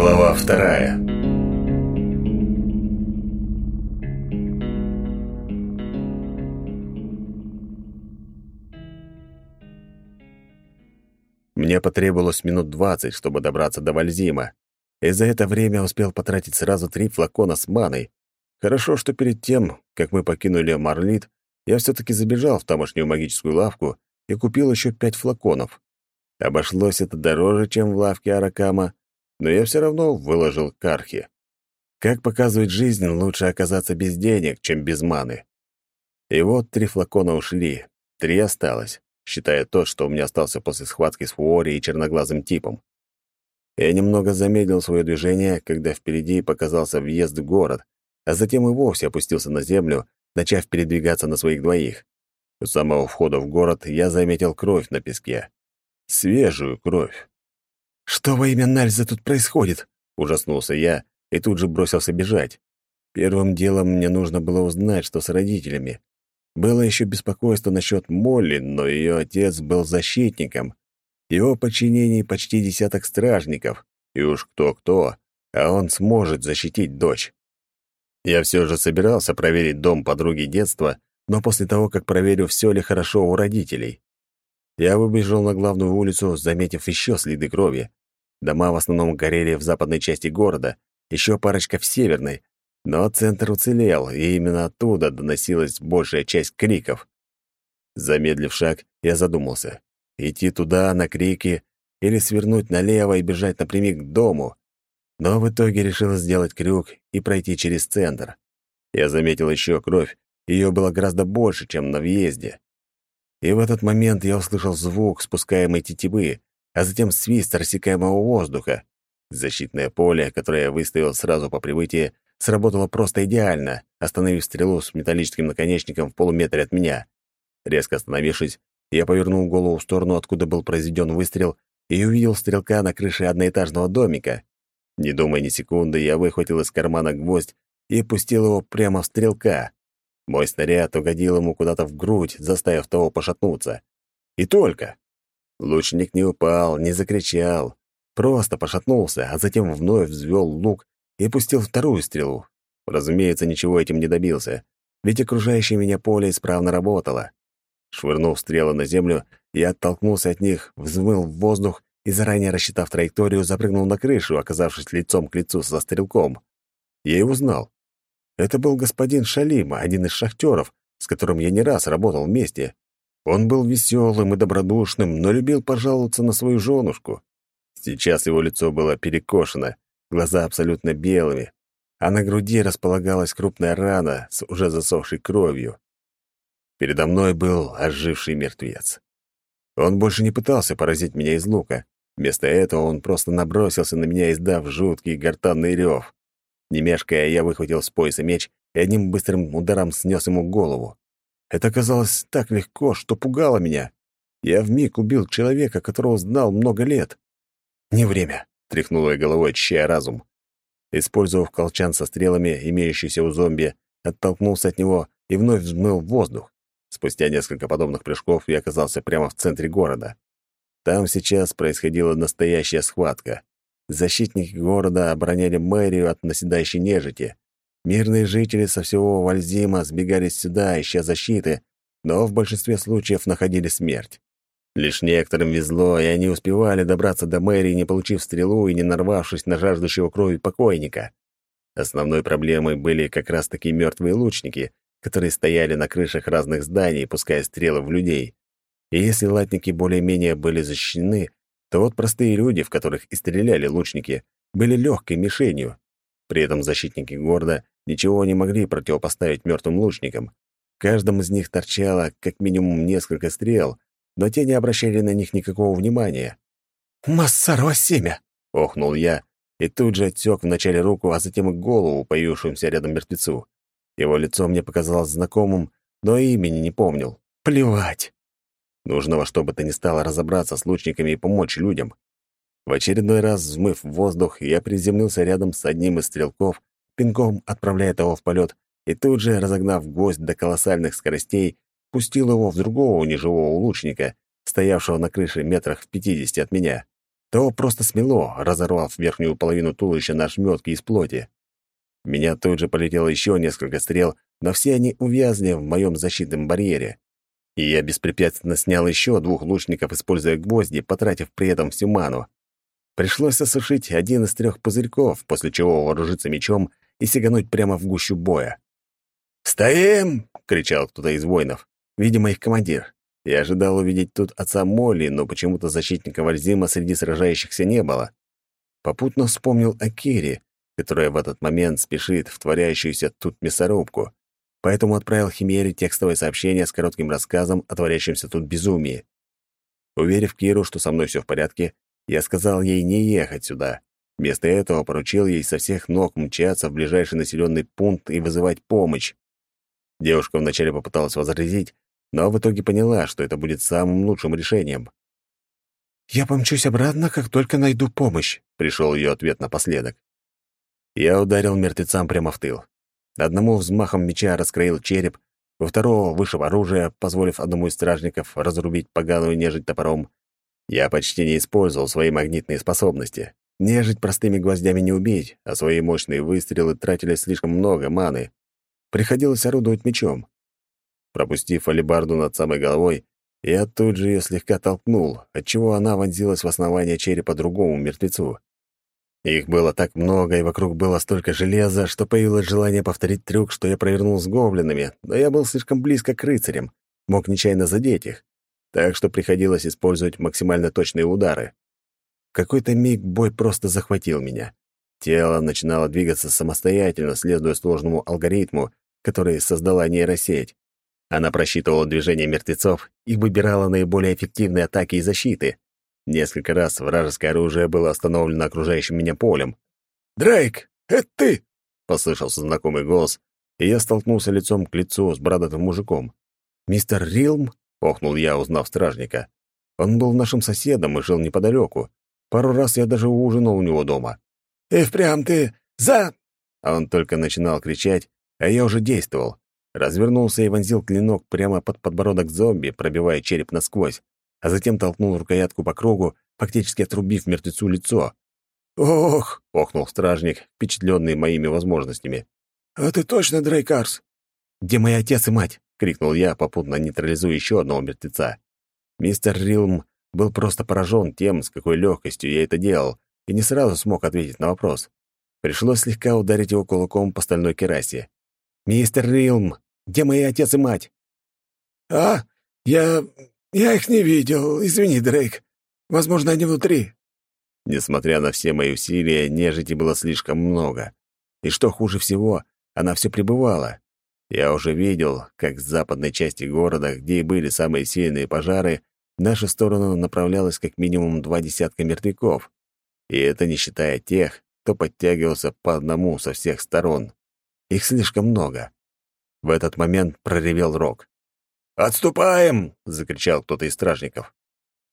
Глава вторая. Мне потребовалось минут двадцать, чтобы добраться до Вальзима, и за это время успел потратить сразу три флакона с маной. Хорошо, что перед тем, как мы покинули Марлит, я все таки забежал в тамошнюю магическую лавку и купил еще пять флаконов. Обошлось это дороже, чем в лавке Аракама, но я все равно выложил кархи. Как показывает жизнь, лучше оказаться без денег, чем без маны. И вот три флакона ушли, три осталось, считая то, что у меня остался после схватки с Фуори и черноглазым типом. Я немного замедлил свое движение, когда впереди показался въезд в город, а затем и вовсе опустился на землю, начав передвигаться на своих двоих. У самого входа в город я заметил кровь на песке. Свежую кровь. «Что во имя Нальза тут происходит?» — ужаснулся я и тут же бросился бежать. Первым делом мне нужно было узнать, что с родителями. Было еще беспокойство насчет Молли, но ее отец был защитником. Его подчинении почти десяток стражников, и уж кто-кто, а он сможет защитить дочь. Я все же собирался проверить дом подруги детства, но после того, как проверю, все ли хорошо у родителей. Я выбежал на главную улицу, заметив еще следы крови, Дома в основном горели в западной части города, еще парочка в северной, но центр уцелел, и именно оттуда доносилась большая часть криков. Замедлив шаг, я задумался. Идти туда, на крики, или свернуть налево и бежать напрямик к дому. Но в итоге решил сделать крюк и пройти через центр. Я заметил еще кровь, ее было гораздо больше, чем на въезде. И в этот момент я услышал звук спускаемой тетивы, а затем свист рассекаемого воздуха. Защитное поле, которое я выставил сразу по прибытии, сработало просто идеально, остановив стрелу с металлическим наконечником в полуметре от меня. Резко остановившись, я повернул голову в сторону, откуда был произведен выстрел, и увидел стрелка на крыше одноэтажного домика. Не думая ни секунды, я выхватил из кармана гвоздь и пустил его прямо в стрелка. Мой снаряд угодил ему куда-то в грудь, заставив того пошатнуться. И только! Лучник не упал, не закричал, просто пошатнулся, а затем вновь взвел лук и пустил вторую стрелу. Разумеется, ничего этим не добился, ведь окружающее меня поле исправно работало. Швырнув стрелы на землю, я оттолкнулся от них, взмыл в воздух и, заранее рассчитав траекторию, запрыгнул на крышу, оказавшись лицом к лицу со стрелком. Я его знал. Это был господин Шалима, один из шахтеров, с которым я не раз работал вместе. Он был веселым и добродушным, но любил пожаловаться на свою женушку. Сейчас его лицо было перекошено, глаза абсолютно белыми, а на груди располагалась крупная рана с уже засохшей кровью. Передо мной был оживший мертвец. Он больше не пытался поразить меня из лука. Вместо этого он просто набросился на меня, издав жуткий гортанный рев. Не мешкая, я выхватил с пояса меч и одним быстрым ударом снес ему голову. Это казалось так легко, что пугало меня. Я вмиг убил человека, которого знал много лет. «Не время», — тряхнула я головой, чая разум. Использовав колчан со стрелами, имеющийся у зомби, оттолкнулся от него и вновь взмыл в воздух. Спустя несколько подобных прыжков я оказался прямо в центре города. Там сейчас происходила настоящая схватка. Защитники города обороняли мэрию от наседающей нежити. Мирные жители со всего Вальзима сбегались сюда, ища защиты, но в большинстве случаев находили смерть. Лишь некоторым везло, и они успевали добраться до мэрии, не получив стрелу и не нарвавшись на жаждущего крови покойника. Основной проблемой были как раз-таки мертвые лучники, которые стояли на крышах разных зданий, пуская стрелы в людей. И если латники более-менее были защищены, то вот простые люди, в которых и стреляли лучники, были легкой мишенью. При этом защитники города ничего не могли противопоставить мертвым лучникам. В из них торчало как минимум несколько стрел, но те не обращали на них никакого внимания. «Массарово семя!» — охнул я и тут же отсек вначале руку, а затем и голову, появившемуся рядом мертвецу. Его лицо мне показалось знакомым, но имени не помнил. «Плевать!» Нужно во что бы то ни стало разобраться с лучниками и помочь людям. В очередной раз, взмыв в воздух, я приземлился рядом с одним из стрелков, пинком отправляет его в полет и тут же, разогнав гвоздь до колоссальных скоростей, пустил его в другого неживого лучника, стоявшего на крыше метрах в пятидесяти от меня. Того просто смело, разорвав верхнюю половину туловища на шметки из плоти. Меня тут же полетело еще несколько стрел, но все они увязли в моем защитном барьере. И я беспрепятственно снял еще двух лучников, используя гвозди, потратив при этом всю ману. Пришлось осушить один из трех пузырьков, после чего вооружиться мечом и сигануть прямо в гущу боя. «Стоим!» — кричал кто-то из воинов, видимо, их командир. Я ожидал увидеть тут отца Молли, но почему-то защитника Вальзима среди сражающихся не было. Попутно вспомнил о Кире, которая в этот момент спешит в творящуюся тут мясорубку, поэтому отправил Химере текстовое сообщение с коротким рассказом о творящемся тут безумии. Уверив Киру, что со мной все в порядке, я сказал ей не ехать сюда, Вместо этого поручил ей со всех ног мчаться в ближайший населенный пункт и вызывать помощь. Девушка вначале попыталась возразить, но в итоге поняла, что это будет самым лучшим решением. «Я помчусь обратно, как только найду помощь», — пришел ее ответ напоследок. Я ударил мертвецам прямо в тыл. Одному взмахом меча раскроил череп, у второго вышиб оружие, позволив одному из стражников разрубить поганую нежить топором. Я почти не использовал свои магнитные способности. Нежить простыми гвоздями не убить, а свои мощные выстрелы тратили слишком много маны. Приходилось орудовать мечом. Пропустив алебарду над самой головой, я тут же ее слегка толкнул, отчего она вонзилась в основание черепа другому мертвецу. Их было так много, и вокруг было столько железа, что появилось желание повторить трюк, что я провернул с гоблинами, но я был слишком близко к рыцарям, мог нечаянно задеть их, так что приходилось использовать максимально точные удары какой-то миг бой просто захватил меня. Тело начинало двигаться самостоятельно, следуя сложному алгоритму, который создала нейросеть. Она просчитывала движения мертвецов и выбирала наиболее эффективные атаки и защиты. Несколько раз вражеское оружие было остановлено окружающим меня полем. «Дрейк, это ты!» — послышался знакомый голос, и я столкнулся лицом к лицу с бородатым мужиком. «Мистер Рилм?» — охнул я, узнав стражника. Он был нашим соседом и жил неподалеку. Пару раз я даже ужинал у него дома. «И впрямь ты за...» А он только начинал кричать, а я уже действовал. Развернулся и вонзил клинок прямо под подбородок зомби, пробивая череп насквозь, а затем толкнул рукоятку по кругу, фактически отрубив мертвецу лицо. «Ох!» — охнул стражник, впечатленный моими возможностями. «А ты точно Дрейкарс?» «Где мой отец и мать?» — крикнул я, попутно нейтрализуя еще одного мертвеца. Мистер Рилм был просто поражен тем, с какой легкостью я это делал, и не сразу смог ответить на вопрос. Пришлось слегка ударить его кулаком по стальной керасе. «Мистер Рилм, где мои отец и мать?» «А, я... я их не видел. Извини, Дрейк. Возможно, они внутри». Несмотря на все мои усилия, нежити было слишком много. И что хуже всего, она все пребывала. Я уже видел, как с западной части города, где и были самые сильные пожары, в нашу сторону направлялось как минимум два десятка мертвяков. И это не считая тех, кто подтягивался по одному со всех сторон. Их слишком много. В этот момент проревел Рок. «Отступаем!» — закричал кто-то из стражников.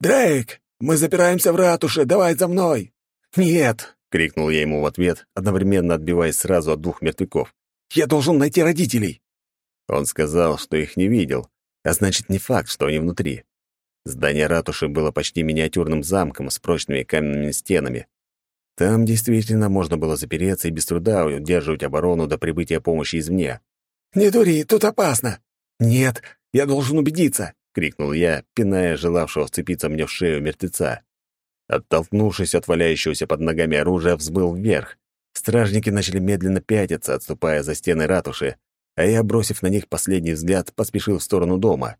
«Дрейк, мы запираемся в ратуше, давай за мной!» «Нет!» — крикнул я ему в ответ, одновременно отбиваясь сразу от двух мертвяков. «Я должен найти родителей!» Он сказал, что их не видел, а значит, не факт, что они внутри. Здание ратуши было почти миниатюрным замком с прочными каменными стенами. Там действительно можно было запереться и без труда удерживать оборону до прибытия помощи извне. «Не дури, тут опасно!» «Нет, я должен убедиться!» — крикнул я, пиная желавшего сцепиться мне в шею мертвеца. Оттолкнувшись от валяющегося под ногами оружия, взбыл вверх. Стражники начали медленно пятиться, отступая за стены ратуши, а я, бросив на них последний взгляд, поспешил в сторону дома.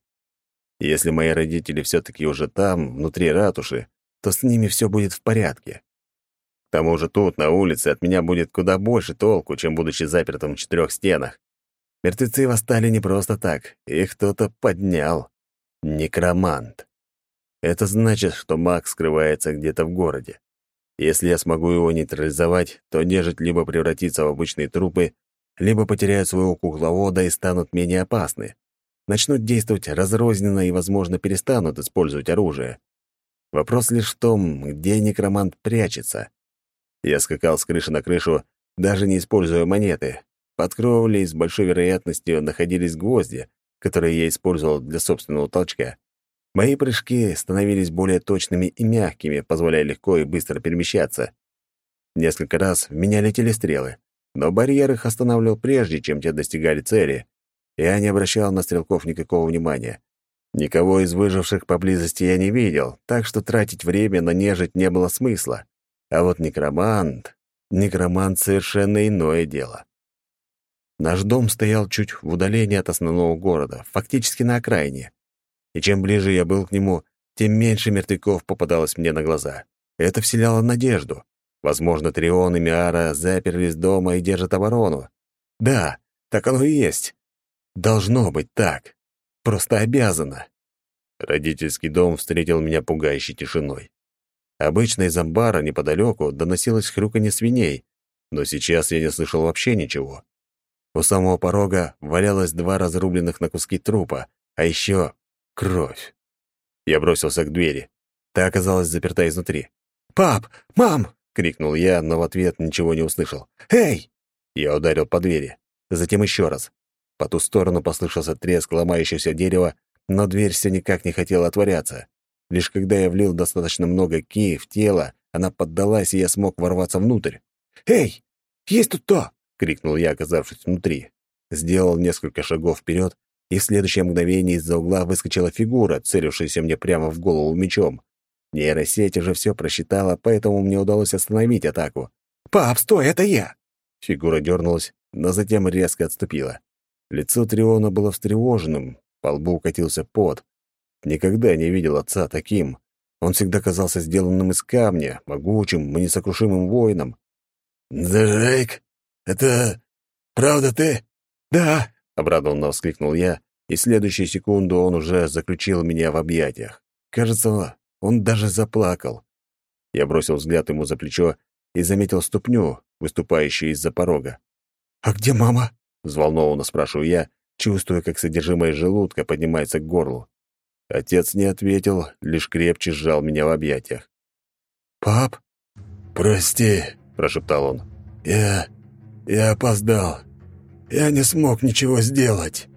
Если мои родители все-таки уже там, внутри ратуши, то с ними все будет в порядке. К тому же тут, на улице, от меня будет куда больше толку, чем будучи запертым в четырех стенах. Мертвецы восстали не просто так, их кто-то поднял. Некромант. Это значит, что маг скрывается где-то в городе. Если я смогу его нейтрализовать, то нежить либо превратится в обычные трупы, либо потеряют своего кукловода и станут менее опасны начнут действовать разрозненно и, возможно, перестанут использовать оружие. Вопрос лишь в том, где некромант прячется. Я скакал с крыши на крышу, даже не используя монеты. Под кровлей с большой вероятностью находились гвозди, которые я использовал для собственного толчка. Мои прыжки становились более точными и мягкими, позволяя легко и быстро перемещаться. Несколько раз в меня летели стрелы, но барьер их останавливал прежде, чем те достигали цели, я не обращал на стрелков никакого внимания. Никого из выживших поблизости я не видел, так что тратить время на нежить не было смысла. А вот некромант... Некромант — совершенно иное дело. Наш дом стоял чуть в удалении от основного города, фактически на окраине. И чем ближе я был к нему, тем меньше мертвяков попадалось мне на глаза. Это вселяло надежду. Возможно, Трион и Миара заперлись дома и держат оборону. Да, так оно и есть. Должно быть так. Просто обязано. Родительский дом встретил меня пугающей тишиной. Обычно из амбара неподалеку доносилось хрюканье свиней, но сейчас я не слышал вообще ничего. У самого порога валялось два разрубленных на куски трупа, а еще кровь. Я бросился к двери. Та оказалась заперта изнутри. «Пап! Мам!» — крикнул я, но в ответ ничего не услышал. «Эй!» Я ударил по двери. Затем еще раз. По ту сторону послышался треск ломающегося дерева, но дверь все никак не хотела отворяться. Лишь когда я влил достаточно много ки в тело, она поддалась, и я смог ворваться внутрь. «Эй, есть тут то!» — крикнул я, оказавшись внутри. Сделал несколько шагов вперед, и в следующее мгновение из-за угла выскочила фигура, целившаяся мне прямо в голову мечом. Нейросеть уже все просчитала, поэтому мне удалось остановить атаку. «Пап, стой, это я!» Фигура дернулась, но затем резко отступила. Лицо Триона было встревоженным, по лбу катился пот. Никогда не видел отца таким. Он всегда казался сделанным из камня, могучим несокрушимым воином. «Джейк, это правда ты?» «Да!» — обрадованно воскликнул я, и следующую секунду он уже заключил меня в объятиях. Кажется, он даже заплакал. Я бросил взгляд ему за плечо и заметил ступню, выступающую из-за порога. «А где мама?» Взволнованно спрашиваю я, чувствуя, как содержимое желудка поднимается к горлу. Отец не ответил, лишь крепче сжал меня в объятиях. «Пап?» «Прости», — прошептал он. «Я... я опоздал. Я не смог ничего сделать».